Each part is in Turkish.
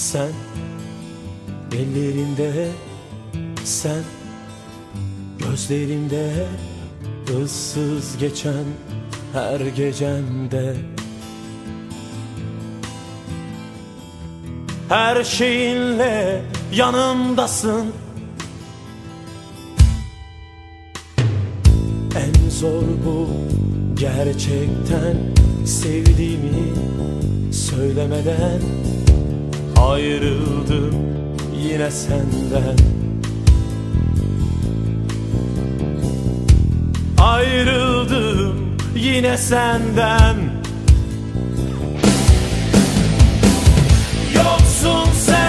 Sen ellerinde sen Gözlerimde ıssız geçen her gecemde Her şeyinle yanımdasın. En zor bu gerçekten sevdiğimi söylemeden Ayrıldım yine senden. Ayrıldım yine senden. Yoksun sen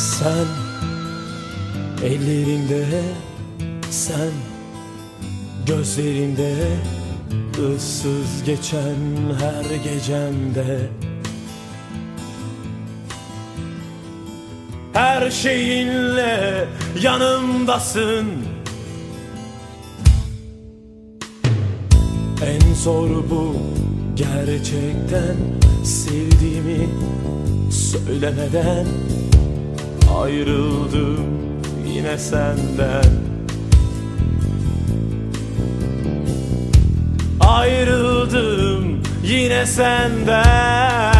Sen ellerinde sen gözlerinde ıssız geçen her gecemde. Her şeyinle yanımdasın. En zor bu gerçekten sevdiğimi söylemeden Ayrıldım yine senden. Ayrıldım yine senden